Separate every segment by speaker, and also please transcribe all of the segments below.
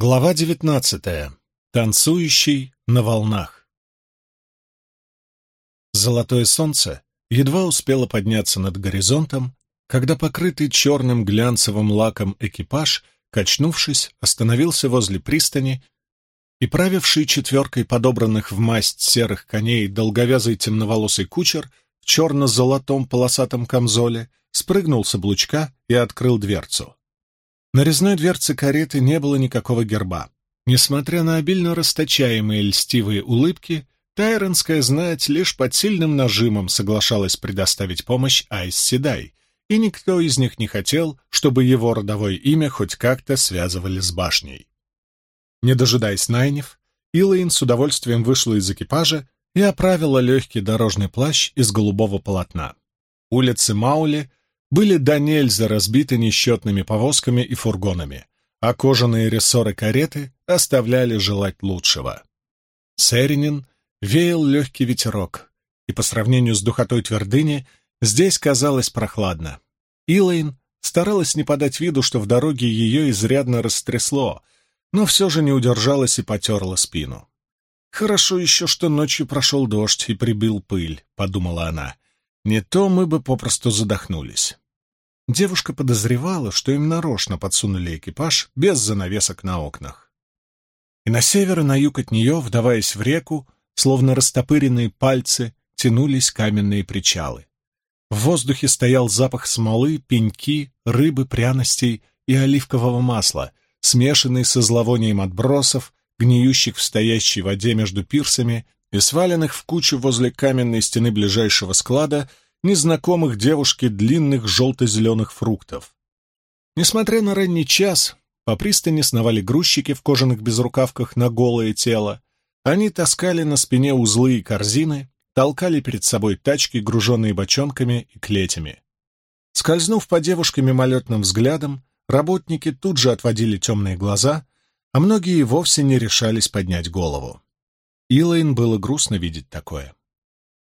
Speaker 1: Глава девятнадцатая. Танцующий на волнах. Золотое солнце едва успело подняться над горизонтом, когда покрытый черным глянцевым лаком экипаж, качнувшись, остановился возле пристани, и правивший четверкой подобранных в масть серых коней долговязый темноволосый кучер в черно-золотом полосатом камзоле спрыгнул с облучка и открыл дверцу. На резной дверце кареты не было никакого герба. Несмотря на обильно расточаемые льстивые улыбки, тайронская знать лишь под сильным нажимом соглашалась предоставить помощь Айс Седай, и никто из них не хотел, чтобы его родовое имя хоть как-то связывали с башней. Не дожидаясь Найнев, Илайн с удовольствием вышла из экипажа и оправила легкий дорожный плащ из голубого полотна. Улицы Маули были до нельзя разбиты несчетными повозками и фургонами, а кожаные рессоры кареты оставляли желать лучшего. Сэринин веял легкий ветерок, и по сравнению с духотой твердыни здесь казалось прохладно. Илайн старалась не подать виду, что в дороге ее изрядно растрясло, но все же не удержалась и потерла спину. «Хорошо еще, что ночью прошел дождь и прибил пыль», — подумала она. Не то мы бы попросту задохнулись. Девушка подозревала, что им нарочно подсунули экипаж без занавесок на окнах. И на север и на юг от нее, вдаваясь в реку, словно растопыренные пальцы, тянулись каменные причалы. В воздухе стоял запах смолы, пеньки, рыбы, пряностей и оливкового масла, смешанный со зловонием отбросов, гниющих в стоящей воде между пирсами и сваленных в кучу возле каменной стены ближайшего склада незнакомых девушке длинных желто-зеленых фруктов. Несмотря на ранний час, по пристани сновали грузчики в кожаных безрукавках на голое тело. Они таскали на спине узлы и корзины, толкали перед собой тачки, груженные бочонками и клетями. Скользнув по девушке мимолетным взглядом, работники тут же отводили темные глаза, а многие вовсе не решались поднять голову. Илайн было грустно видеть такое.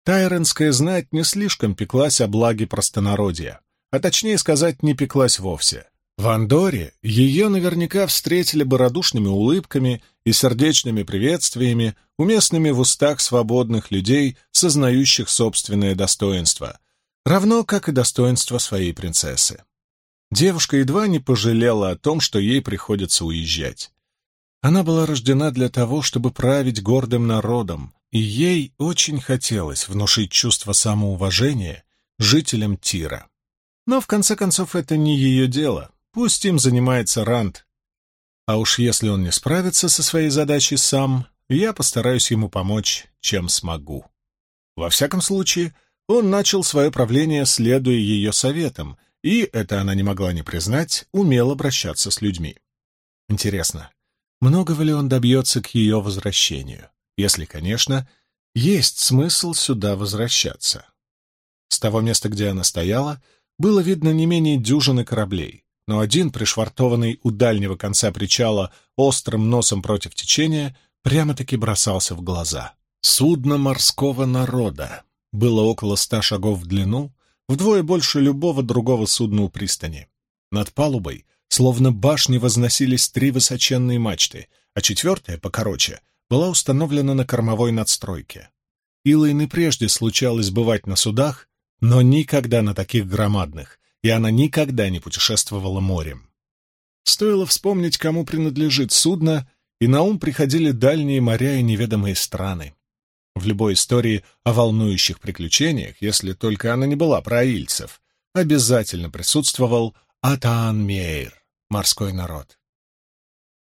Speaker 1: Тайренская знать не слишком пеклась о благе простонародья, а точнее сказать, не пеклась вовсе. В Андоре ее наверняка встретили бы радушными улыбками и сердечными приветствиями, уместными в устах свободных людей, сознающих собственное достоинство, равно как и достоинство своей принцессы. Девушка едва не пожалела о том, что ей приходится уезжать. Она была рождена для того, чтобы править гордым народом, и ей очень хотелось внушить чувство самоуважения жителям Тира. Но, в конце концов, это не ее дело, пусть им занимается Ранд. А уж если он не справится со своей задачей сам, я постараюсь ему помочь, чем смогу. Во всяком случае, он начал свое правление, следуя ее советам, и, это она не могла не признать, умел обращаться с людьми. Интересно, Многого ли он добьется к ее возвращению, если, конечно, есть смысл сюда возвращаться? С того места, где она стояла, было видно не менее дюжины кораблей, но один, пришвартованный у дальнего конца причала острым носом против течения, прямо-таки бросался в глаза. Судно морского народа было около ста шагов в длину, вдвое больше любого другого судна у пристани. Над палубой Словно башни возносились три высоченные мачты, а четвертая, покороче, была установлена на кормовой надстройке. Илайн и прежде случалось бывать на судах, но никогда на таких громадных, и она никогда не путешествовала морем. Стоило вспомнить, кому принадлежит судно, и на ум приходили дальние моря и неведомые страны. В любой истории о волнующих приключениях, если только она не была про аильцев, обязательно присутствовал Атаан Мейр морской народ.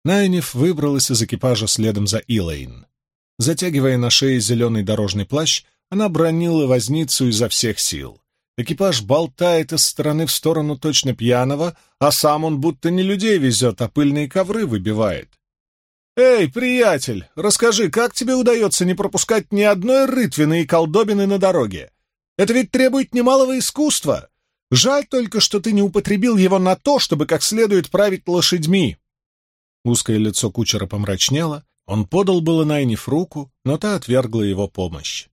Speaker 1: Найниф выбралась из экипажа следом за Илэйн. Затягивая на шее зеленый дорожный плащ, она бронила возницу изо всех сил. Экипаж болтает из стороны в сторону точно пьяного, а сам он будто не людей везет, а пыльные ковры выбивает. «Эй, приятель, расскажи, как тебе удается не пропускать ни одной рытвины и колдобины на дороге? Это ведь требует немалого искусства!» Жаль только, что ты не употребил его на то, чтобы как следует править лошадьми. Узкое лицо кучера помрачнело, он подал было Найниф руку, но та отвергла его помощь.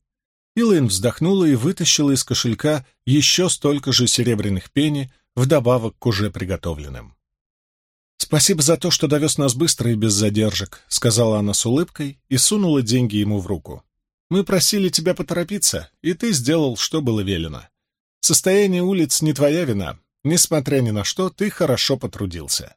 Speaker 1: Илайн вздохнула и вытащила из кошелька еще столько же серебряных пени, вдобавок к уже приготовленным. «Спасибо за то, что довез нас быстро и без задержек», — сказала она с улыбкой и сунула деньги ему в руку. «Мы просили тебя поторопиться, и ты сделал, что было велено. Состояние улиц не твоя вина. Несмотря ни на что, ты хорошо потрудился».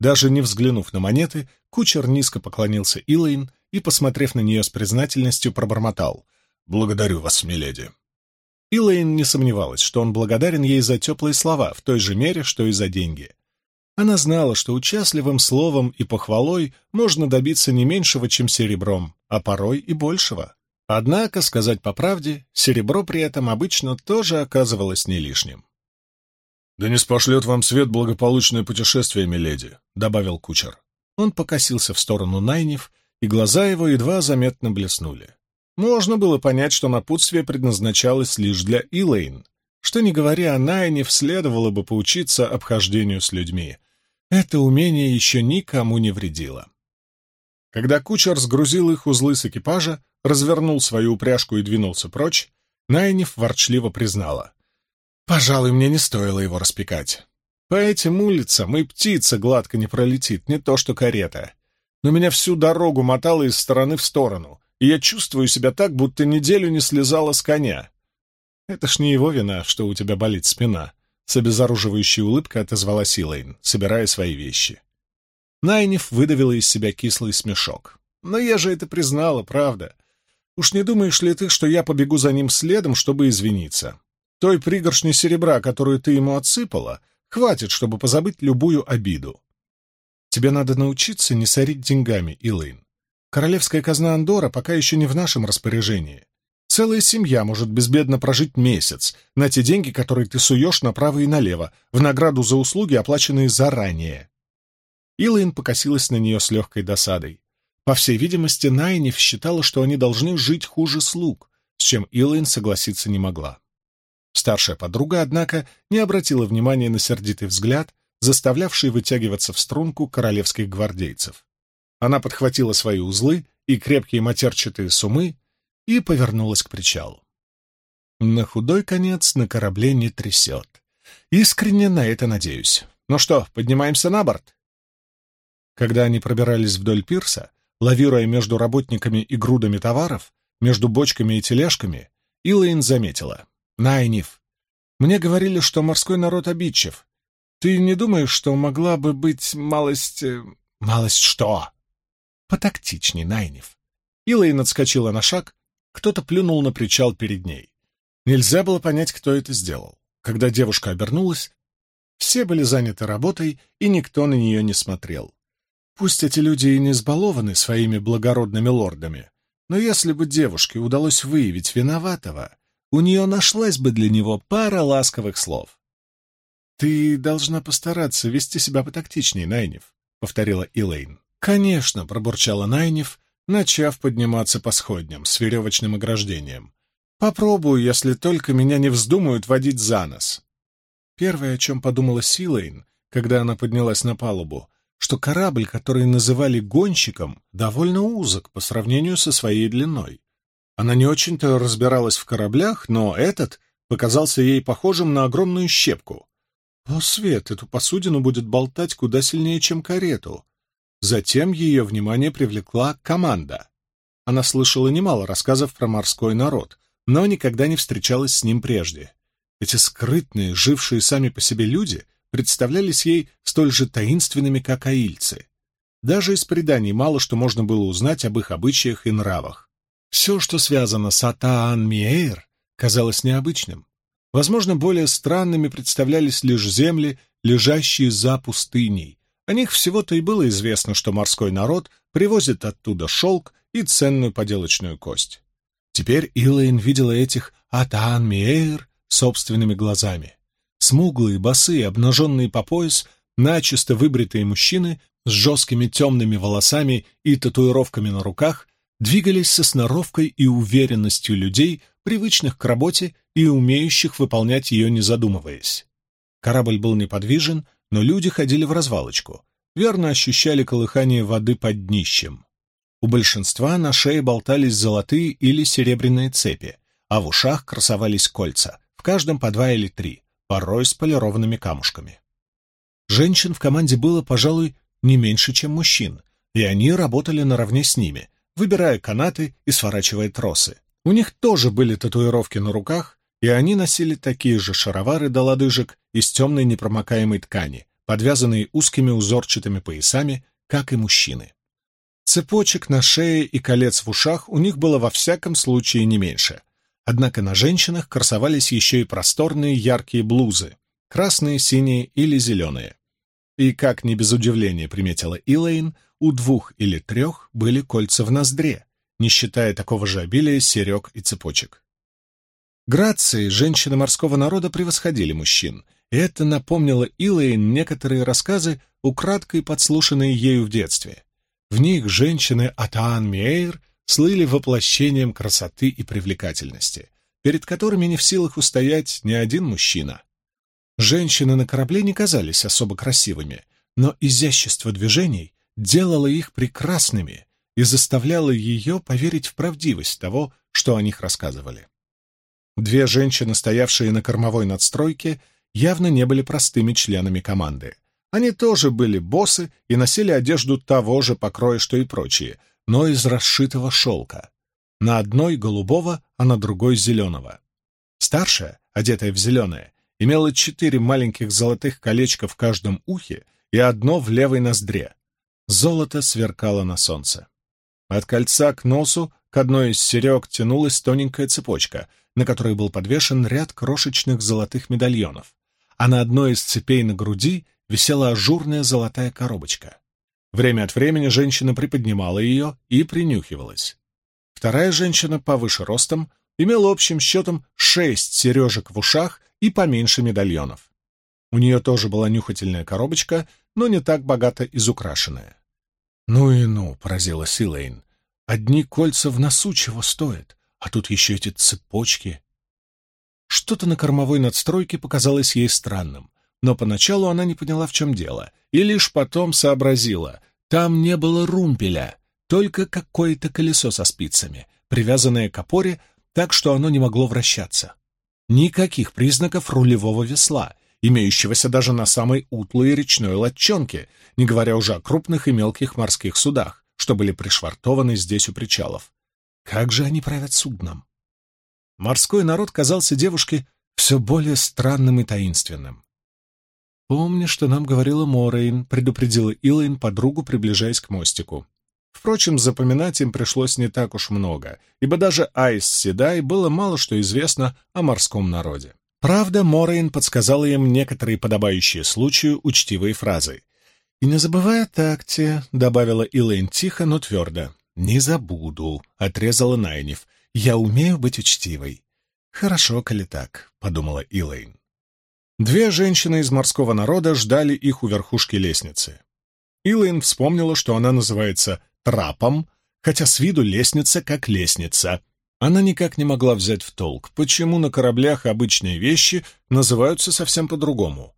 Speaker 1: Даже не взглянув на монеты, кучер низко поклонился Илайн и, посмотрев на нее с признательностью, пробормотал. «Благодарю вас, миледи». Илайн не сомневалась, что он благодарен ей за теплые слова в той же мере, что и за деньги. Она знала, что участливым словом и похвалой можно добиться не меньшего, чем серебром, а порой и большего. Однако, сказать по правде, серебро при этом обычно тоже оказывалось не лишним. «Да не спошлет вам свет благополучное путешествие, миледи», — добавил кучер. Он покосился в сторону Найнев, и глаза его едва заметно блеснули. Можно было понять, что напутствие предназначалось лишь для Илэйн. Что не говоря о Найнев, следовало бы поучиться обхождению с людьми. Это умение еще никому не вредило. Когда кучер сгрузил их узлы с экипажа, развернул свою упряжку и двинулся прочь, Найнев ворчливо признала. «Пожалуй, мне не стоило его распекать. По этим улицам и птица гладко не пролетит, не то что карета. Но меня всю дорогу мотало из стороны в сторону, и я чувствую себя так, будто неделю не слезала с коня. Это ж не его вина, что у тебя болит спина, с обезоруживающей улыбкой отозвалась Илэйн, собирая свои вещи. Найниф выдавила из себя кислый смешок. «Но я же это признала, правда. Уж не думаешь ли ты, что я побегу за ним следом, чтобы извиниться? Той пригоршни серебра, которую ты ему отсыпала, хватит, чтобы позабыть любую обиду. Тебе надо научиться не сорить деньгами, Илэйн. Королевская казна Андора пока еще не в нашем распоряжении. Целая семья может безбедно прожить месяц на те деньги, которые ты суешь направо и налево, в награду за услуги, оплаченные заранее. Илайн покосилась на нее с легкой досадой. По всей видимости, Найниф считала, что они должны жить хуже слуг, с чем Илайн согласиться не могла. Старшая подруга, однако, не обратила внимания на сердитый взгляд, заставлявший вытягиваться в струнку королевских гвардейцев. Она подхватила свои узлы и крепкие матерчатые сумы и повернулась к причалу. На худой конец на корабле не трясет. Искренне на это надеюсь. Ну что, поднимаемся на борт? Когда они пробирались вдоль пирса, лавируя между работниками и грудами товаров, между бочками и тележками, Илэйн заметила. «Найниф, мне говорили, что морской народ обидчив. Ты не думаешь, что могла бы быть малость... Э, малость что?» «Потактичней, Найниф». Илэйн отскочила на шаг, кто-то плюнул на причал перед ней. Нельзя было понять, кто это сделал. Когда девушка обернулась, все были заняты работой, и никто на нее не смотрел. Пусть эти люди и не избалованы своими благородными лордами, но если бы девушке удалось выявить виноватого, у нее нашлась бы для него пара ласковых слов. «Ты должна постараться вести себя потактичнее, Найнев», — повторила Илэйн. «Конечно», — пробурчала Найнев, начав подниматься по сходням с веревочным ограждением. «Попробую, если только меня не вздумают водить за нос». Первое, о чем подумала Силейн, когда она поднялась на палубу, что корабль, который называли гонщиком, довольно узок по сравнению со своей длиной. Она не очень-то разбиралась в кораблях, но этот показался ей похожим на огромную щепку. О, свет, эту посудину будет болтать куда сильнее, чем карету. Затем ее внимание привлекла команда. Она слышала немало рассказов про морской народ, но никогда не встречалась с ним прежде. Эти скрытные, жившие сами по себе люди представлялись ей столь же таинственными, как аильцы. Даже из преданий мало что можно было узнать об их обычаях и нравах. Все, что связано с Атаан-Миэйр, казалось необычным. Возможно, более странными представлялись лишь земли, лежащие за пустыней, о них всего-то и было известно, что морской народ привозит оттуда шелк и ценную поделочную кость. Теперь Илэйн видела этих Атаан Миэйр собственными глазами. Смуглые, босые, обнаженные по пояс, начисто выбритые мужчины с жесткими темными волосами и татуировками на руках двигались со сноровкой и уверенностью людей, привычных к работе и умеющих выполнять ее, не задумываясь. Корабль был неподвижен, но люди ходили в развалочку, верно ощущали колыхание воды под днищем. У большинства на шее болтались золотые или серебряные цепи, а в ушах красовались кольца, в каждом по два или три, порой с полированными камушками. Женщин в команде было, пожалуй, не меньше, чем мужчин, и они работали наравне с ними, выбирая канаты и сворачивая тросы. У них тоже были татуировки на руках, и они носили такие же шаровары до лодыжек из темной непромокаемой ткани, подвязанные узкими узорчатыми поясами, как и мужчины. Цепочек на шее и колец в ушах у них было во всяком случае не меньше. Однако на женщинах красовались еще и просторные яркие блузы, красные, синие или зеленые. И, как не без удивления приметила Илэйн, у двух или трех были кольца в ноздре, не считая такого же обилия серег и цепочек. Грации женщины морского народа превосходили мужчин, и это напомнило Илэйн некоторые рассказы, украдкой подслушанные ею в детстве. В них женщины Атаан Мейр слыли воплощением красоты и привлекательности, перед которыми не в силах устоять ни один мужчина. Женщины на корабле не казались особо красивыми, но изящество движений делало их прекрасными и заставляло ее поверить в правдивость того, что о них рассказывали. Две женщины, стоявшие на кормовой надстройке, явно не были простыми членами команды. Они тоже были боссы и носили одежду того же покроя, что и прочие, но из расшитого шелка. На одной голубого, а на другой зеленого. Старшая, одетая в зеленое, имела четыре маленьких золотых колечка в каждом ухе и одно в левой ноздре. Золото сверкало на солнце. От кольца к носу к одной из серег тянулась тоненькая цепочка, на которой был подвешен ряд крошечных золотых медальонов, а на одной из цепей на груди висела ажурная золотая коробочка. Время от времени женщина приподнимала ее и принюхивалась. Вторая женщина, повыше ростом, имела общим счетом шесть сережек в ушах и поменьше медальонов. У нее тоже была нюхательная коробочка, но не так богато изукрашенная. «Ну и ну!» — поразила Силейн. «Одни кольца в носу чего стоят, а тут еще эти цепочки». Что-то на кормовой надстройке показалось ей странным, но поначалу она не поняла, в чем дело, и лишь потом сообразила. Там не было румпеля, только какое-то колесо со спицами, привязанное к опоре так, что оно не могло вращаться. Никаких признаков рулевого весла, имеющегося даже на самой утлой речной лодчонке, не говоря уже о крупных и мелких морских судах, что были пришвартованы здесь у причалов. Как же они правят судном? Морской народ казался девушке все более странным и таинственным. «Помни, что нам говорила Морейн», — предупредила Илайн подругу, приближаясь к мостику. Впрочем, запоминать им пришлось не так уж много, ибо даже Айз Седай было мало что известно о морском народе. Правда, Морейн подсказала им некоторые подобающие случаю учтивые фразы. «И не забывай о такте», — добавила Илэйн тихо, но твердо. «Не забуду», — отрезала Найниф. «Я умею быть учтивой». «Хорошо, коли так», — подумала Илэйн. Две женщины из морского народа ждали их у верхушки лестницы. Илэйн вспомнила, что она называется трапом, хотя с виду лестница как лестница. Она никак не могла взять в толк, почему на кораблях обычные вещи называются совсем по-другому.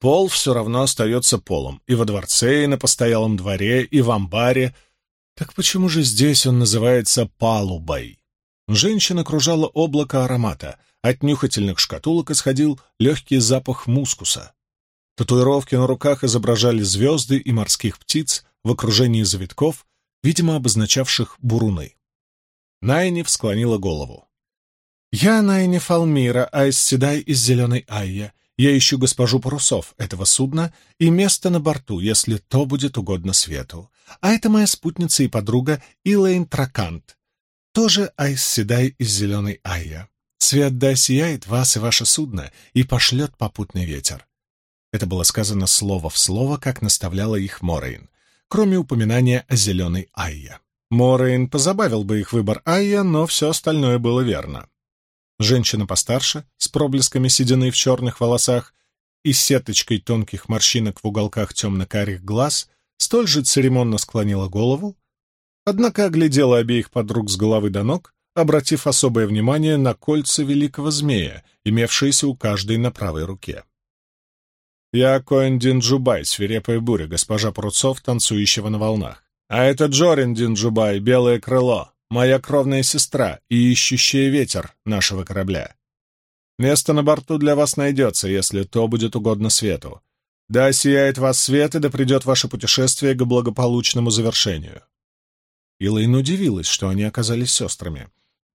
Speaker 1: Пол все равно остается полом, и во дворце, и на постоялом дворе, и в амбаре. Так почему же здесь он называется палубой? Женщина кружала облако аромата, от нюхательных шкатулок исходил легкий запах мускуса. Татуировки на руках изображали звезды и морских птиц в окружении завитков, видимо, обозначавших буруны. Найниф склонила голову. «Я Найниф Алмира, Айс Седай из Зеленой Айя. Я ищу госпожу парусов этого судна и место на борту, если то будет угодно свету. А это моя спутница и подруга Илэйн Тракант, тоже Айс Седай из Зеленой Айя. Свет да сияет вас и ваше судно и пошлет попутный ветер». Это было сказано слово в слово, как наставляла их Морейн кроме упоминания о зеленой Айя. Морейн позабавил бы их выбор Айя, но все остальное было верно. Женщина постарше, с проблесками седины в черных волосах и сеточкой тонких морщинок в уголках темно-карих глаз, столь же церемонно склонила голову, однако оглядела обеих подруг с головы до ног, обратив особое внимание на кольца великого змея, имевшиеся у каждой на правой руке. Я Койн дин Джубай, свирепая буря, госпожа Парусов, танцующего на волнах. А это Джорин дин Джубай, белое крыло, моя кровная сестра и ищущая ветер нашего корабля. Место на борту для вас найдется, если то будет угодно свету. Да сияет вас свет, и да придет ваше путешествие к благополучному завершению». Илайн удивилась, что они оказались сестрами.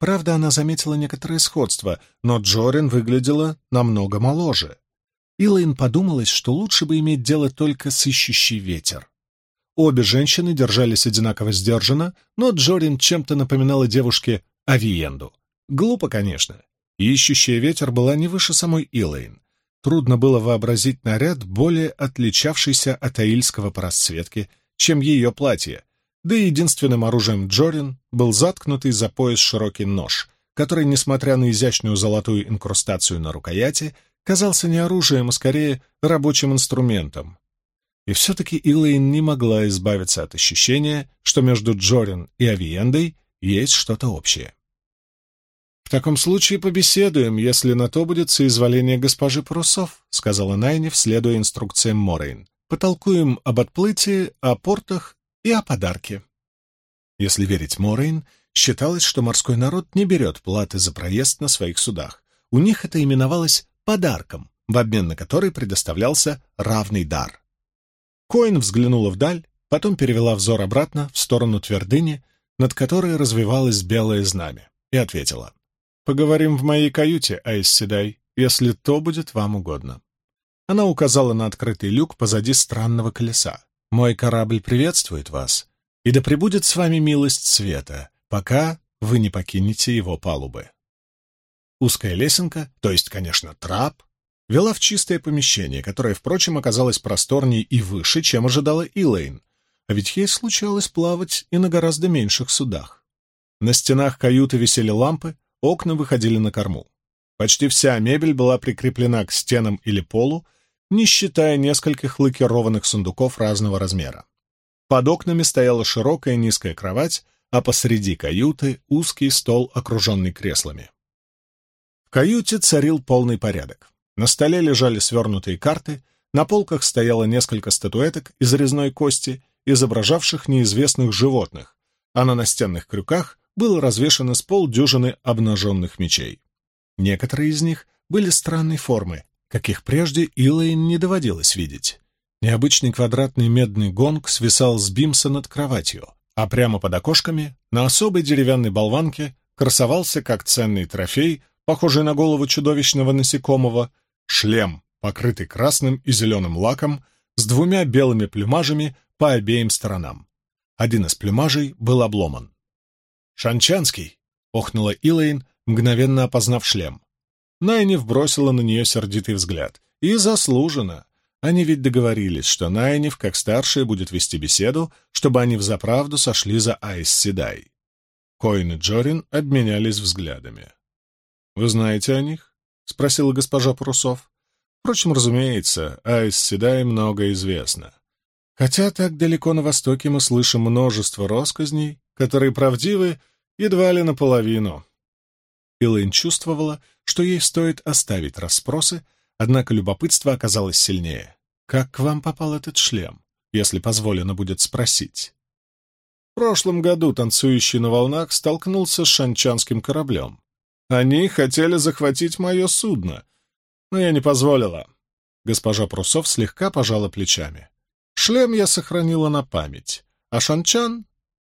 Speaker 1: Правда, она заметила некоторое сходство, но Джорин выглядела намного моложе. Илайн подумалось, что лучше бы иметь дело только с ищущий ветер. Обе женщины держались одинаково сдержанно, но Джорин чем-то напоминала девушке Авиенду. Глупо, конечно. Ищущая ветер была не выше самой Илайн. Трудно было вообразить наряд, более отличавшийся от аильского по расцветке, чем ее платье, да и единственным оружием Джорин был заткнутый за пояс широкий нож, который, несмотря на изящную золотую инкрустацию на рукояти, казался не оружием, а скорее рабочим инструментом. И все-таки Илэйн не могла избавиться от ощущения, что между Джорин и Авиендой есть что-то общее. «В таком случае побеседуем, если на то будет соизволение госпожи Парусов», сказала Найнев, следуя инструкциям Морейн. «Потолкуем об отплытии, о портах и о подарке». Если верить Морейн, считалось, что морской народ не берет платы за проезд на своих судах. У них это именовалось подарком, в обмен на который предоставлялся равный дар. Коин взглянула вдаль, потом перевела взор обратно в сторону твердыни, над которой развивалось белое знамя, и ответила. «Поговорим в моей каюте, Айс Седай, если то будет вам угодно». Она указала на открытый люк позади странного колеса. «Мой корабль приветствует вас, и да пребудет с вами милость света, пока вы не покинете его палубы». Узкая лесенка, то есть, конечно, трап, вела в чистое помещение, которое, впрочем, оказалось просторнее и выше, чем ожидала Илэйн, а ведь ей случалось плавать и на гораздо меньших судах. На стенах каюты висели лампы, окна выходили на корму. Почти вся мебель была прикреплена к стенам или полу, не считая нескольких лакированных сундуков разного размера. Под окнами стояла широкая низкая кровать, а посреди каюты узкий стол, окруженный креслами каюте царил полный порядок. На столе лежали свернутые карты, на полках стояло несколько статуэток из резной кости, изображавших неизвестных животных, а на настенных крюках было развешано с полдюжины обнаженных мечей. Некоторые из них были странной формы, каких прежде Илэйн не доводилось видеть. Необычный квадратный медный гонг свисал с бимса над кроватью, а прямо под окошками, на особой деревянной болванке, красовался как ценный трофей похожий на голову чудовищного насекомого, шлем, покрытый красным и зеленым лаком, с двумя белыми плюмажами по обеим сторонам. Один из плюмажей был обломан. «Шанчанский!» — охнула Илэйн, мгновенно опознав шлем. Найниф бросила на нее сердитый взгляд. И заслуженно. Они ведь договорились, что Найниф, как старшая, будет вести беседу, чтобы они взаправду сошли за Айс Седай. Коин и Джорин обменялись взглядами. «Вы знаете о них?» — спросила госпожа Парусов. Впрочем, разумеется, о Исседае много известно. Хотя так далеко на востоке мы слышим множество росказней, которые правдивы едва ли наполовину. Илайн чувствовала, что ей стоит оставить расспросы, однако любопытство оказалось сильнее. «Как к вам попал этот шлем, если позволено будет спросить?» В прошлом году танцующий на волнах столкнулся с шанчанским кораблем. Они хотели захватить мое судно, но я не позволила. Госпожа Прусов слегка пожала плечами. Шлем я сохранила на память, а Шанчан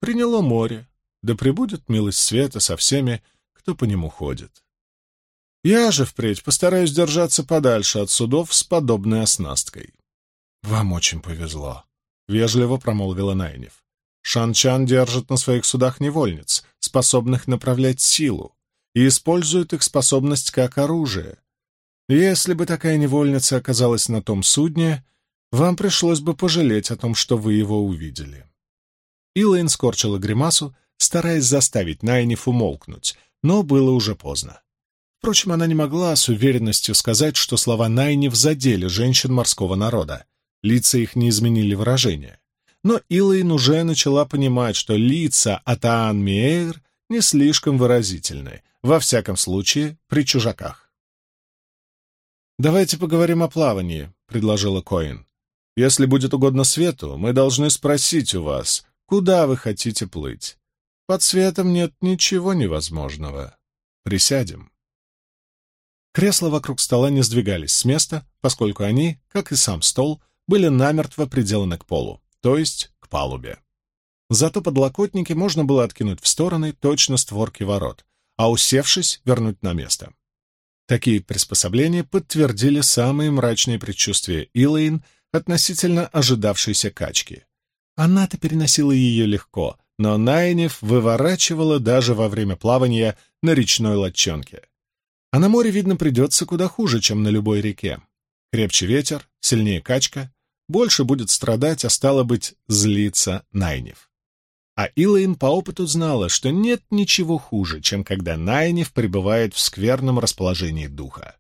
Speaker 1: приняло море, да пребудет милость света со всеми, кто по нему ходит. Я же впредь постараюсь держаться подальше от судов с подобной оснасткой. — Вам очень повезло, — вежливо промолвила Найнев. Шанчан держит на своих судах невольниц, способных направлять силу, и используют их способность как оружие. Если бы такая невольница оказалась на том судне, вам пришлось бы пожалеть о том, что вы его увидели. Илайн скорчила гримасу, стараясь заставить Найниф умолкнуть, но было уже поздно. Впрочем, она не могла с уверенностью сказать, что слова Найниф задели женщин морского народа. Лица их не изменили выражения. Но Илайн уже начала понимать, что лица Атаан Миэйр не слишком выразительны, во всяком случае, при чужаках. «Давайте поговорим о плавании», — предложила Коин. «Если будет угодно свету, мы должны спросить у вас, куда вы хотите плыть. Под светом нет ничего невозможного. Присядем». Кресла вокруг стола не сдвигались с места, поскольку они, как и сам стол, были намертво приделаны к полу, то есть к палубе. Зато подлокотники можно было откинуть в стороны точно створки ворот, а усевшись, вернуть на место. Такие приспособления подтвердили самые мрачные предчувствия Илэйн относительно ожидавшейся качки. Она-то переносила ее легко, но Найнев выворачивала даже во время плавания на речной лодчонке. А на море, видно, придется куда хуже, чем на любой реке. Крепче ветер, сильнее качка, больше будет страдать, а стало быть, злиться Найнев. А Илайн по опыту знала, что нет ничего хуже, чем когда Найнев пребывает в скверном расположении духа.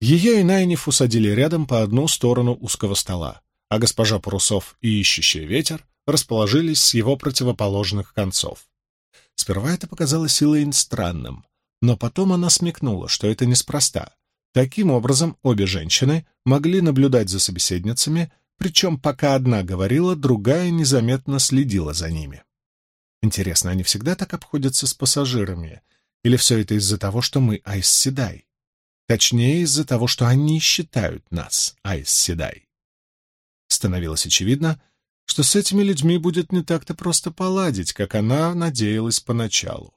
Speaker 1: Ее и Найнев усадили рядом по одну сторону узкого стола, а госпожа Парусов и ищущий ветер расположились с его противоположных концов. Сперва это показалось Илайн странным, но потом она смекнула, что это неспроста. Таким образом, обе женщины могли наблюдать за собеседницами, причем пока одна говорила, другая незаметно следила за ними. Интересно, они всегда так обходятся с пассажирами? Или все это из-за того, что мы Айс Седай? Точнее, из-за того, что они считают нас Айс Седай. Становилось очевидно, что с этими людьми будет не так-то просто поладить, как она надеялась поначалу.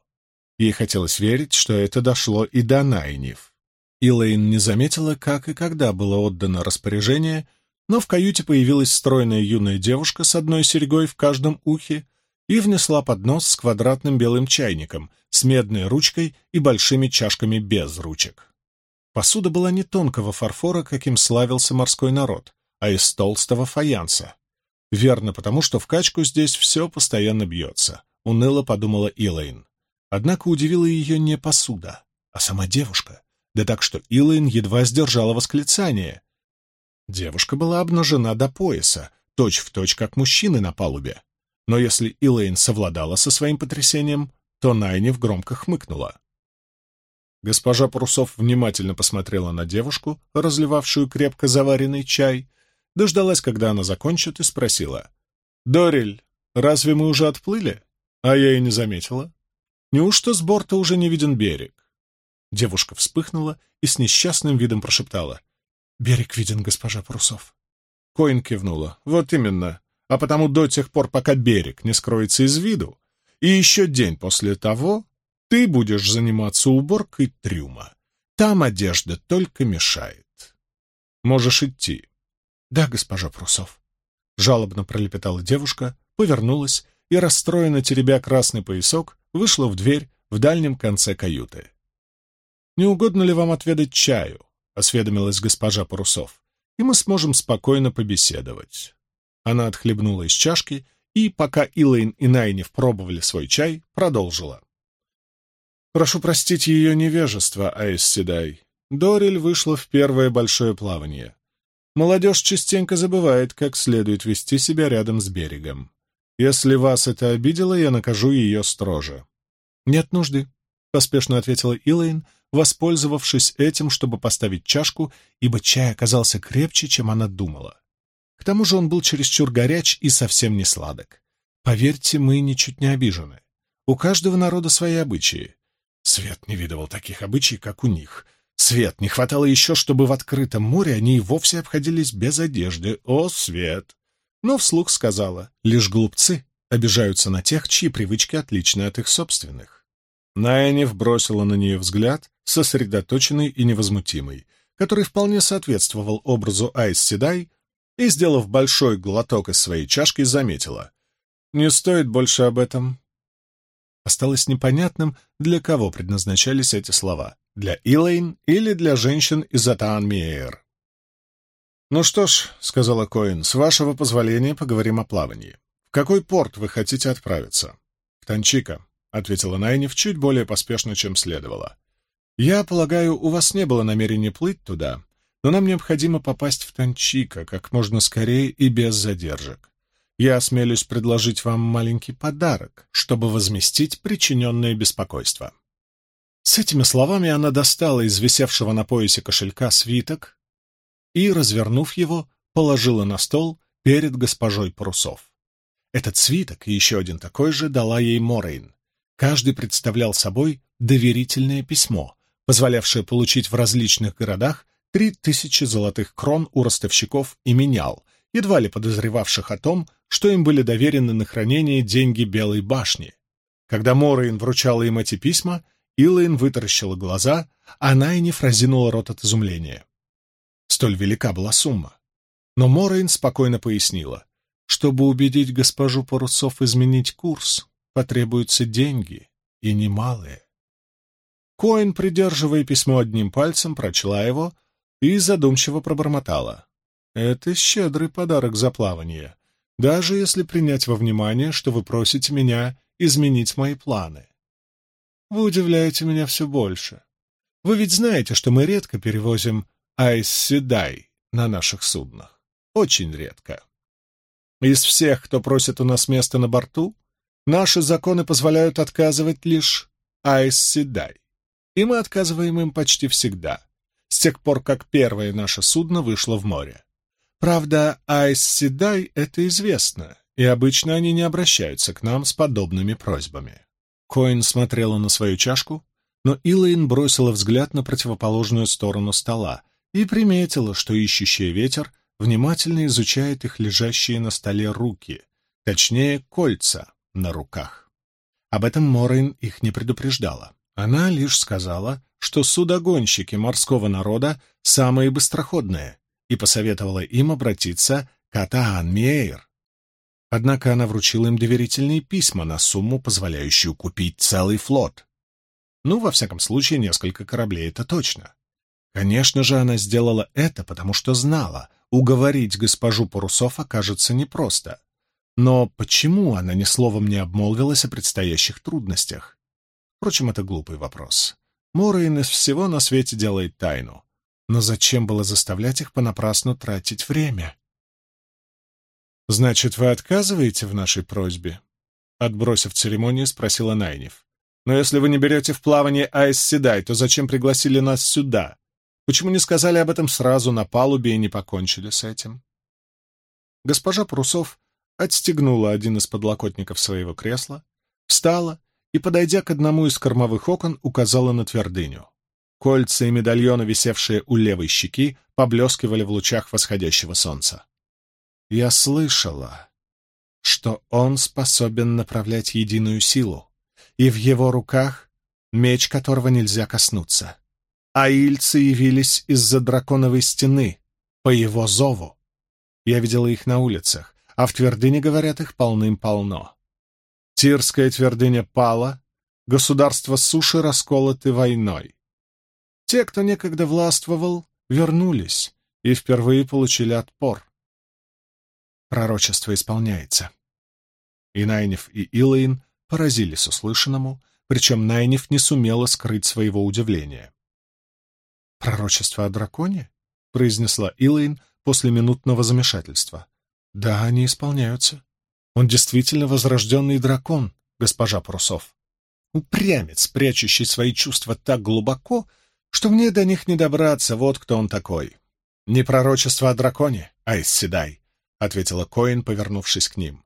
Speaker 1: Ей хотелось верить, что это дошло и до Найниф. Илэйн не заметила, как и когда было отдано распоряжение, но в каюте появилась стройная юная девушка с одной серьгой в каждом ухе и внесла поднос с квадратным белым чайником, с медной ручкой и большими чашками без ручек. Посуда была не тонкого фарфора, каким славился морской народ, а из толстого фаянса. Верно, потому что в качку здесь все постоянно бьется, уныло подумала Илэйн. Однако удивила ее не посуда, а сама девушка, да так что Илэйн едва сдержала восклицание. Девушка была обнажена до пояса, точь-в-точь, точь, как мужчины на палубе. Но если Илэйн совладала со своим потрясением, то Найнев громко хмыкнула. Госпожа Прусов внимательно посмотрела на девушку, разливавшую крепко заваренный чай, дождалась, когда она закончит, и спросила. «Дорель, разве мы уже отплыли?» А я и не заметила. Неужто с борта уже не виден берег? Девушка вспыхнула и с несчастным видом прошептала. «Берег виден, госпожа Прусов». Коин кивнула. «Вот именно. А потому до тех пор, пока берег не скроется из виду, и еще день после того, ты будешь заниматься уборкой трюма. Там одежда только мешает. Можешь идти». «Да, госпожа Прусов». Жалобно пролепетала девушка, повернулась и, расстроенно теребя красный поясок, вышла в дверь в дальнем конце каюты. «Не угодно ли вам отведать чаю?» — осведомилась госпожа Парусов. «И мы сможем спокойно побеседовать». Она отхлебнула из чашки и, пока Илэйн и Найнев пробовали свой чай, продолжила. «Прошу простить ее невежество, Айс Седай. Дориль вышла в первое большое плавание. Молодежь частенько забывает, как следует вести себя рядом с берегом. Если вас это обидело, я накажу ее строже. — Нет нужды, — поспешно ответила Илэйн, воспользовавшись этим, чтобы поставить чашку, ибо чай оказался крепче, чем она думала. К тому же он был чересчур горяч и совсем не сладок. Поверьте, мы ничуть не обижены. У каждого народа свои обычаи. Свет не видывал таких обычаев, как у них. Свет, не хватало еще, чтобы в открытом море они и вовсе обходились без одежды. О, Свет! но вслух сказала, лишь глупцы обижаются на тех, чьи привычки отличны от их собственных. Найнев бросила на нее взгляд, сосредоточенный и невозмутимый, который вполне соответствовал образу Айс Седай, и, сделав большой глоток из своей чашки, заметила. «Не стоит больше об этом». Осталось непонятным, для кого предназначались эти слова — для Илэйн или для женщин из Атаан-Миэйр. «Ну что ж», — сказала Коин, — «с вашего позволения поговорим о плавании. В какой порт вы хотите отправиться?» «В Танчика», — ответила Найниф чуть более поспешно, чем следовало. «Я полагаю, у вас не было намерения плыть туда, но нам необходимо попасть в Танчика как можно скорее и без задержек. Я осмелюсь предложить вам маленький подарок, чтобы возместить причиненное беспокойство». С этими словами она достала из висевшего на поясе кошелька свиток, и, развернув его, положила на стол перед госпожой Парусов. Этот свиток и еще один такой же дала ей Морейн. Каждый представлял собой доверительное письмо, позволявшее получить в различных городах три тысячи золотых крон у ростовщиков и менял, едва ли подозревавших о том, что им были доверены на хранение деньги Белой башни. Когда Морейн вручала им эти письма, Илайн вытаращила глаза, а Найниф разинула рот от изумления. Столь велика была сумма. Но Морейн спокойно пояснила, чтобы убедить госпожу Парусов изменить курс, потребуются деньги, и немалые. Койн, придерживая письмо одним пальцем, прочла его и задумчиво пробормотала. «Это щедрый подарок за плавание, даже если принять во внимание, что вы просите меня изменить мои планы. Вы удивляете меня все больше. Вы ведь знаете, что мы редко перевозим айс-седай на наших суднах. Очень редко. Из всех, кто просит у нас место на борту, наши законы позволяют отказывать лишь айс-седай и мы отказываем им почти всегда, с тех пор, как первое наше судно вышло в море. Правда, Айс Седай это известно, и обычно они не обращаются к нам с подобными просьбами. Коин смотрела на свою чашку, но Илайн бросила взгляд на противоположную сторону стола и приметила, что ищущий ветер внимательно изучает их лежащие на столе руки, точнее, кольца на руках. Об этом Морейн их не предупреждала. Она лишь сказала, что судогонщики морского народа самые быстроходные, и посоветовала им обратиться к Атаан Мейер. Однако она вручила им доверительные письма на сумму, позволяющую купить целый флот. Ну, во всяком случае, несколько кораблей, это точно. Конечно же, она сделала это, потому что знала, уговорить госпожу Парусов окажется непросто. Но почему она ни словом не обмолвилась о предстоящих трудностях? Впрочем, это глупый вопрос. Морейн из всего на свете делает тайну. Но зачем было заставлять их понапрасну тратить время? «Значит, вы отказываете в нашей просьбе?» Отбросив церемонию, спросила Найнев. «Но если вы не берете в плавание Айс Седай, то зачем пригласили нас сюда? Почему не сказали об этом сразу на палубе и не покончили с этим?» Госпожа Прусов отстегнула один из подлокотников своего кресла, встала и, подойдя к одному из кормовых окон, указала на твердыню. Кольца и медальоны, висевшие у левой щеки, поблескивали в лучах восходящего солнца. Я слышала, что он способен направлять единую силу, и в его руках меч которого нельзя коснуться. А ильцы явились из-за драконовой стены, по его зову. Я видела их на улицах, а в твердыне, говорят, их полным-полно. Тирская твердыня пала, государства суши расколоты войной. Те, кто некогда властвовал, вернулись и впервые получили отпор. Пророчество исполняется. И Найнев, и Илайн поразились услышанному, причем Найнев не сумела скрыть своего удивления. «Пророчество о драконе?» — произнесла Илайн после минутного замешательства. «Да, они исполняются. Он действительно возрожденный дракон, госпожа Парусов. Упрямец, прячущий свои чувства так глубоко, что мне до них не добраться, вот кто он такой. Не пророчество о драконе, а Исседай, — ответила Коин, повернувшись к ним.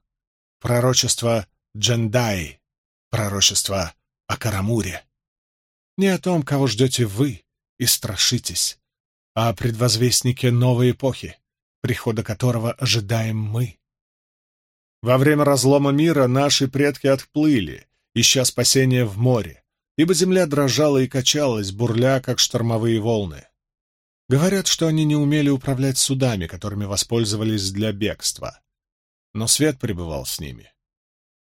Speaker 1: Пророчество Джендай, пророчество о Карамуре. Не о том, кого ждете вы и страшитесь, а о предвозвестнике новой эпохи, прихода которого ожидаем мы. Во время разлома мира наши предки отплыли, ища спасения в море, ибо земля дрожала и качалась, бурля, как штормовые волны. Говорят, что они не умели управлять судами, которыми воспользовались для бегства. Но свет пребывал с ними,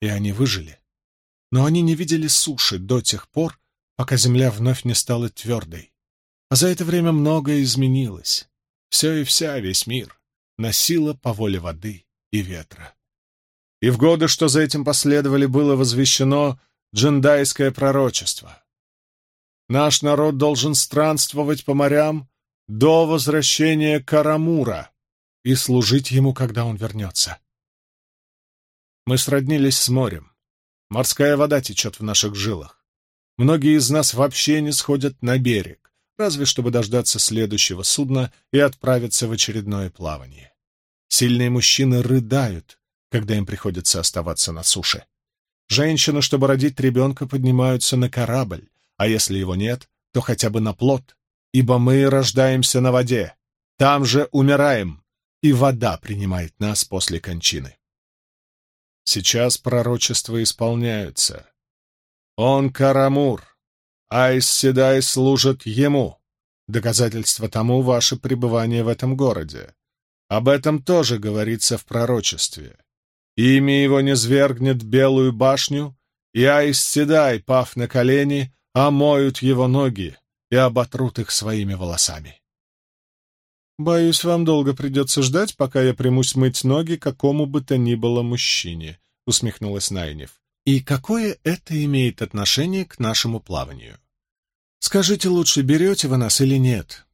Speaker 1: и они выжили. Но они не видели суши до тех пор, пока земля вновь не стала твердой. А за это время многое изменилось. Все и вся, весь мир, носило по воле воды и ветра и в годы, что за этим последовали, было возвещено джендайское пророчество. Наш народ должен странствовать по морям до возвращения Карамура и служить ему, когда он вернется. Мы сроднились с морем. Морская вода течет в наших жилах. Многие из нас вообще не сходят на берег, разве чтобы дождаться следующего судна и отправиться в очередное плавание. Сильные мужчины рыдают, когда им приходится оставаться на суше. Женщины, чтобы родить ребенка, поднимаются на корабль, а если его нет, то хотя бы на плот, ибо мы рождаемся на воде, там же умираем. и вода принимает нас после кончины. Сейчас пророчества исполняются. Он Карамур, Айс Седай служит ему. Доказательство тому ваше пребывание в этом городе. Об этом тоже говорится в пророчестве. Имя его не свергнет белую башню, и Айс Седай, пав на колени, омоют его ноги и оботрут их своими волосами. «Боюсь, вам долго придется ждать, пока я примусь мыть ноги какому бы то ни было мужчине», — усмехнулась Найнев. «И какое это имеет отношение к нашему плаванию? Скажите лучше, берете вы нас или нет?»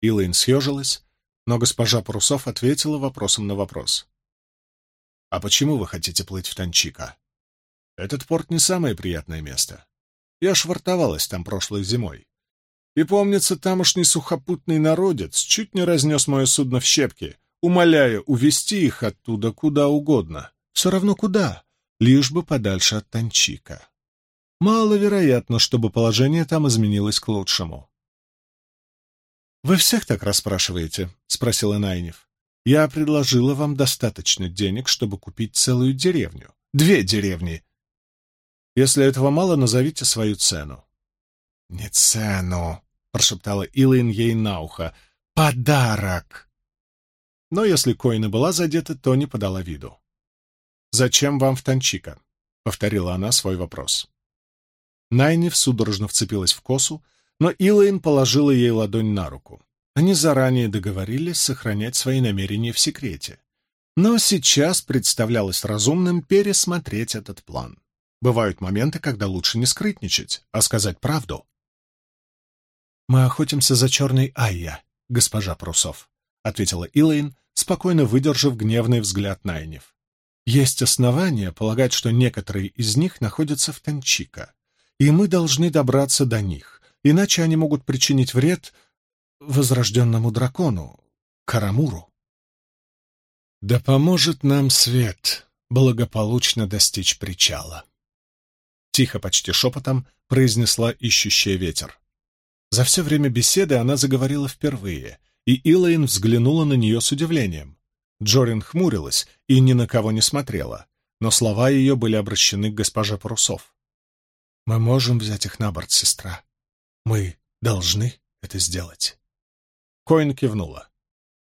Speaker 1: Илайн съежилась, но госпожа Парусов ответила вопросом на вопрос. «А почему вы хотите плыть в Танчика? Этот порт не самое приятное место. Я швартовалась там прошлой зимой. И, помнится, тамошний сухопутный народец чуть не разнес мое судно в щепки, умоляя увести их оттуда куда угодно. Все равно куда, лишь бы подальше от Танчика. Маловероятно, чтобы положение там изменилось к лучшему. «Вы всех так расспрашиваете?» — спросила Найнев. «Я предложила вам достаточно денег, чтобы купить целую деревню. Две деревни. Если этого мало, назовите свою цену. «Не цену», — прошептала Илайн ей на ухо. «Подарок!» Но если Коина была задета, то не подала виду. «Зачем вам в Танчика?» — повторила она свой вопрос. Найниф судорожно вцепилась в косу, но Илайн положила ей ладонь на руку. Они заранее договорились сохранять свои намерения в секрете. Но сейчас представлялось разумным пересмотреть этот план. Бывают моменты, когда лучше не скрытничать, а сказать правду. «Мы охотимся за черной Айя, госпожа Прусов», — ответила Илэйн, спокойно выдержав гневный взгляд Найнев. «Есть основания полагать, что некоторые из них находятся в Танчика, и мы должны добраться до них, иначе они могут причинить вред возрожденному дракону, Карамуру». «Да поможет нам свет благополучно достичь причала», — тихо, почти шепотом произнесла ищущая ветер. За все время беседы она заговорила впервые, и Илайн взглянула на нее с удивлением. Джорин хмурилась и ни на кого не смотрела, но слова ее были обращены к госпоже Парусов. «Мы можем взять их на борт, сестра. Мы должны это сделать». Коин кивнула.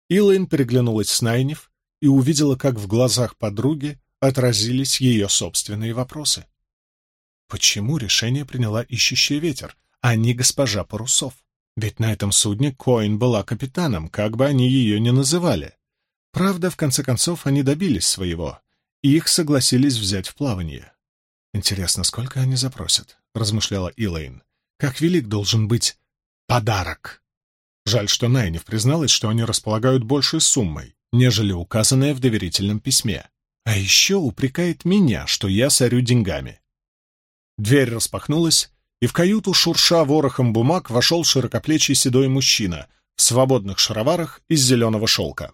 Speaker 1: Илайн переглянулась с Найнев и увидела, как в глазах подруги отразились ее собственные вопросы. Почему решение приняла ищущий ветер, а не госпожа Парусов. Ведь на этом судне Коин была капитаном, как бы они ее ни называли. Правда, в конце концов, они добились своего, и их согласились взять в плавание. «Интересно, сколько они запросят?» — размышляла Илэйн. «Как велик должен быть подарок?» Жаль, что Найнев призналась, что они располагают большей суммой, нежели указанная в доверительном письме. А еще упрекает меня, что я сорю деньгами. Дверь распахнулась, и в каюту, шурша ворохом бумаг, вошел широкоплечий седой мужчина в свободных шароварах из зеленого шелка.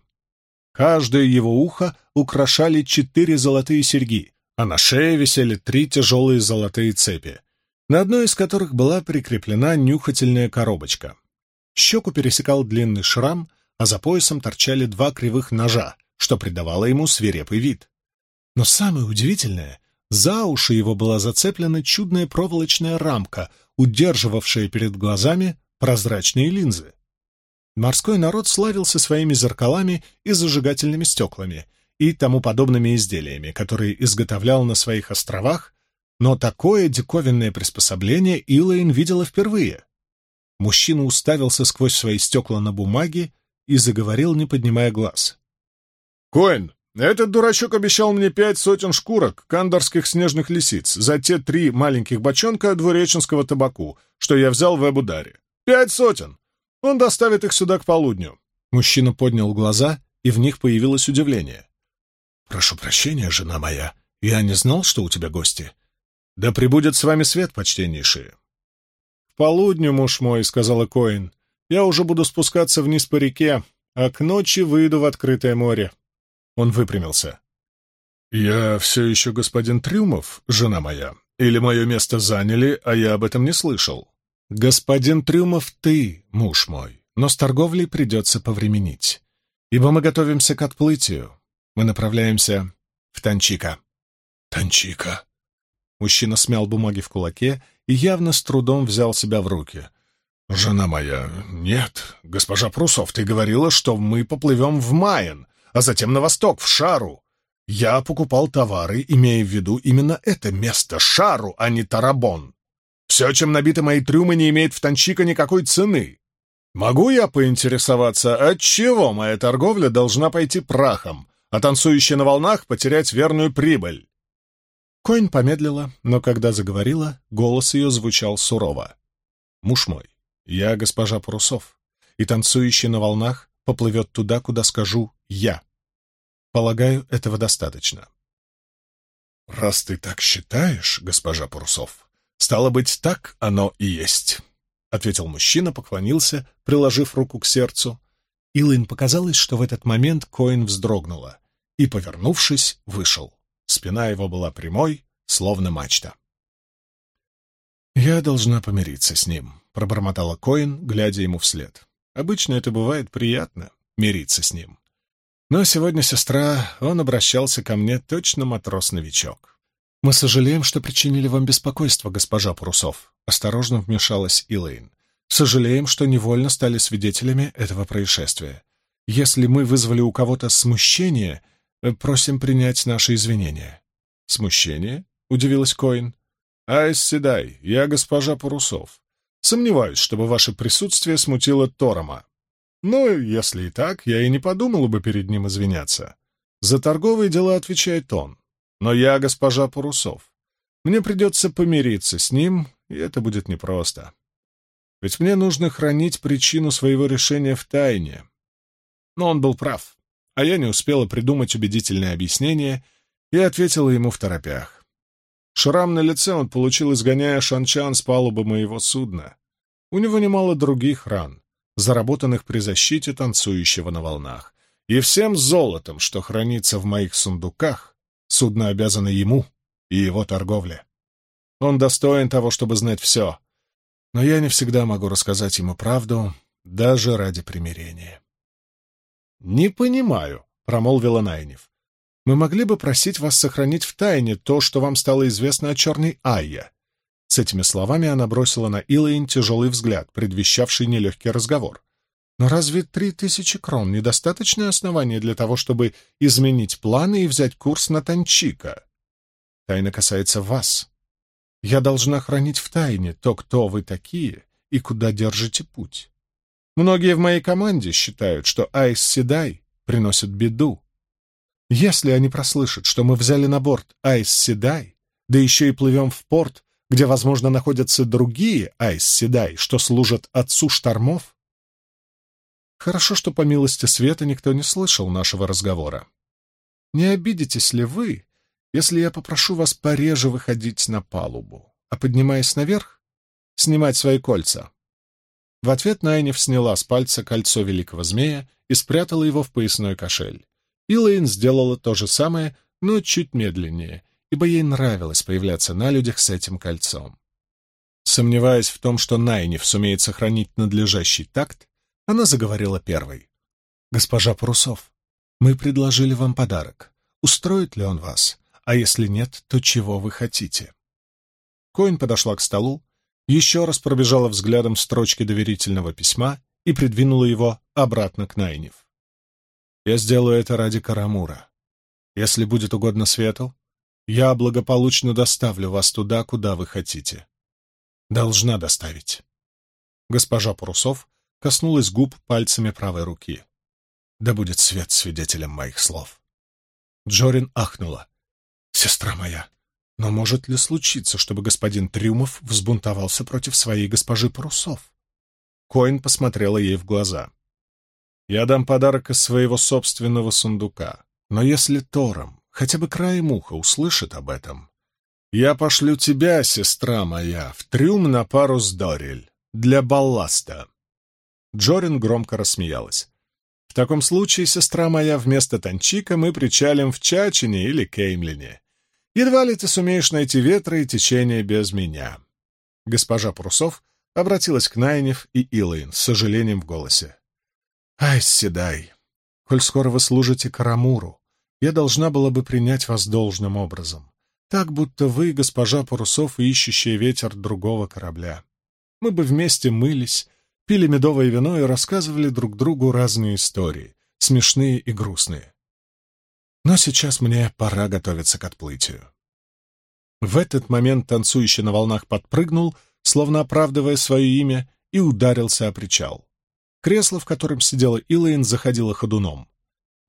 Speaker 1: Каждое его ухо украшали четыре золотые серьги, а на шее висели три тяжелые золотые цепи, на одной из которых была прикреплена нюхательная коробочка. Щеку пересекал длинный шрам, а за поясом торчали два кривых ножа, что придавало ему свирепый вид. Но самое удивительное за уши его была зацеплена чудная проволочная рамка, удерживавшая перед глазами прозрачные линзы. Морской народ славился своими зеркалами и зажигательными стеклами и тому подобными изделиями, которые изготовлял на своих островах, но такое диковинное приспособление Илайн видела впервые. Мужчина уставился сквозь свои стекла на бумаге и заговорил, не поднимая глаз. «Коэн, этот дурачок обещал мне пять сотен шкурок кандорских снежных лисиц за те три маленьких бочонка двуреченского табаку, что я взял в Эбударе. Пять сотен! Он доставит их сюда к полудню. Мужчина поднял глаза, и в них появилось удивление. «Прошу прощения, жена моя, я не знал, что у тебя гости. Да прибудет с вами свет, почтеннейшие». «В полудню, муж мой», — сказала Коин, — «я уже буду спускаться вниз по реке, а к ночи выйду в открытое море. Он выпрямился. «Я все еще господин Трюмов, жена моя? Или мое место заняли, а я об этом не слышал?» «Господин Трюмов ты, муж мой, но с торговлей придется повременить. ибо мы готовимся к отплытию. Мы направляемся в Танчика».
Speaker 2: «Танчика?»
Speaker 1: Мужчина смял бумаги в кулаке и явно с трудом взял себя в руки.
Speaker 2: «Жена моя, нет. Госпожа Прусов, ты говорила, что мы поплывем в Майен, а затем на восток, в Шару. Я покупал товары, имея в виду именно это место, Шару, а не Тарабон. Все, чем набиты мои трюмы, не имеет в Танчика никакой цены. Могу я поинтересоваться, от чего моя торговля должна пойти прахом, а танцующие на волнах потерять верную прибыль?»
Speaker 1: Коин помедлила, но когда заговорила, голос ее звучал сурово. «Муж мой, я госпожа Парусов, и танцующий на волнах поплывет туда, куда скажу я. Полагаю, этого достаточно».
Speaker 2: «Раз ты так считаешь, госпожа Парусов, стало быть, так оно и есть», — ответил мужчина, поклонился, приложив руку к сердцу.
Speaker 1: Илайн показалось, что в этот момент Коин вздрогнула и, повернувшись, вышел. Спина его была прямой, словно мачта. «Я должна помириться с ним», — пробормотала Коин, глядя ему вслед. «Обычно это бывает приятно — мириться с ним. Но сегодня, сестра, он обращался ко мне точно матрос-новичок. Мы сожалеем, что причинили вам беспокойство, госпожа Парусов», — осторожно вмешалась Илэйн. «Сожалеем, что невольно стали свидетелями этого происшествия. Если мы вызвали у кого-то смущение, Просим принять наши извинения».
Speaker 2: «Смущение?» — удивилась Коин. «Айс Седай, я госпожа Парусов. Сомневаюсь, чтобы ваше присутствие смутило Торома. Ну, если и так, я и не подумала бы перед ним извиняться. За торговые дела отвечает он. Но я госпожа Парусов. Мне придется помириться с ним, и это будет непросто. Ведь мне нужно хранить причину своего решения в тайне. Но он был прав а я не успела придумать убедительное объяснение и ответила ему в торопях. Шрам на лице он получил, изгоняя шанчан с палубы моего судна. У него немало других ран, заработанных при защите танцующего на волнах. И всем золотом, что хранится в моих сундуках, судно обязано ему и его торговле. Он достоин того, чтобы знать все, но я не всегда могу рассказать ему правду, даже ради примирения.
Speaker 1: «Не понимаю», — промолвила Найнев. «Мы могли бы просить вас сохранить в тайне то, что вам стало известно о черной Айе». С этими словами она бросила на Илайн тяжелый взгляд, предвещавший нелегкий разговор. «Но разве три тысячи крон — недостаточное основание для того, чтобы изменить планы и взять курс на Танчика? Тайна касается вас. Я должна хранить в тайне то, кто вы такие и куда держите путь. Многие в моей команде считают, что Айс Седай приносит беду. Если они прослышат, что мы взяли на борт Айс Седай, да еще и плывем в порт, где, возможно, находятся другие Айс Седай, что служат отцу штормов, Хорошо, что по милости света никто не слышал нашего разговора. Не обидитесь ли вы, если я попрошу вас пореже выходить на палубу, а, поднимаясь наверх, снимать свои кольца? В ответ Найнев сняла с пальца кольцо великого змея и спрятала его в поясной кошель. Илэйн сделала то же самое, но чуть медленнее, ибо ей нравилось появляться на людях с этим кольцом. Сомневаясь в том, что Найнев сумеет сохранить надлежащий такт, она заговорила первой. «Госпожа Парусов, мы предложили вам подарок. Устроит ли он вас? А если нет, то чего вы хотите?» Коин подошла к столу, еще раз пробежала взглядом строчки доверительного письма и придвинула его обратно к Найнев. «Я сделаю это ради Карамура. Если будет угодно свету, я благополучно доставлю вас туда, куда вы хотите. Должна доставить». Госпожа Парусов коснулась губ пальцами правой руки. «Да будет свет свидетелем моих слов». Джорин ахнула. «Сестра моя, но может ли случиться, чтобы господин Трюмов взбунтовался против своей госпожи Парусов? Коин посмотрела ей в глаза. «Я дам подарок из своего собственного сундука, но если Тором хотя бы краем уха услышит об этом, я пошлю тебя, сестра моя, в трюм на парус Дорель для балласта». Джорин громко рассмеялась. «В таком случае, сестра моя, вместо Танчика мы причалим в Чачине или Кеймлине. Едва ли ты сумеешь найти ветры и течения без меня. Госпожа Прусов обратилась к Найнев и Илайн с сожалением в голосе. Ай, седай, коль скоро вы служите Карамуру, я должна была бы принять вас должным образом, так будто вы, госпожа парусов, ищущая ветер другого корабля. Мы бы вместе мылись, пили медовое вино и рассказывали друг другу разные истории, смешные и грустные. Но сейчас мне пора готовиться к отплытию. В этот момент танцующий на волнах подпрыгнул, словно оправдывая свое имя, и ударился о причал. Кресло, в котором сидела Илэйн, заходило ходуном.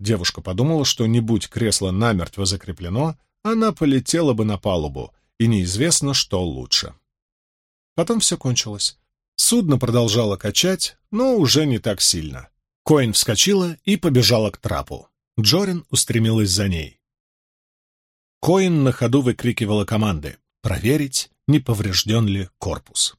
Speaker 1: Девушка подумала, что не будь кресло намертво закреплено, она полетела бы на палубу, и неизвестно, что лучше. Потом все кончилось. Судно продолжало качать, но уже не так сильно. Коин вскочила и побежала к трапу. Джорин устремилась за ней. Коин на ходу выкрикивала команды «Проверить, не поврежден ли корпус».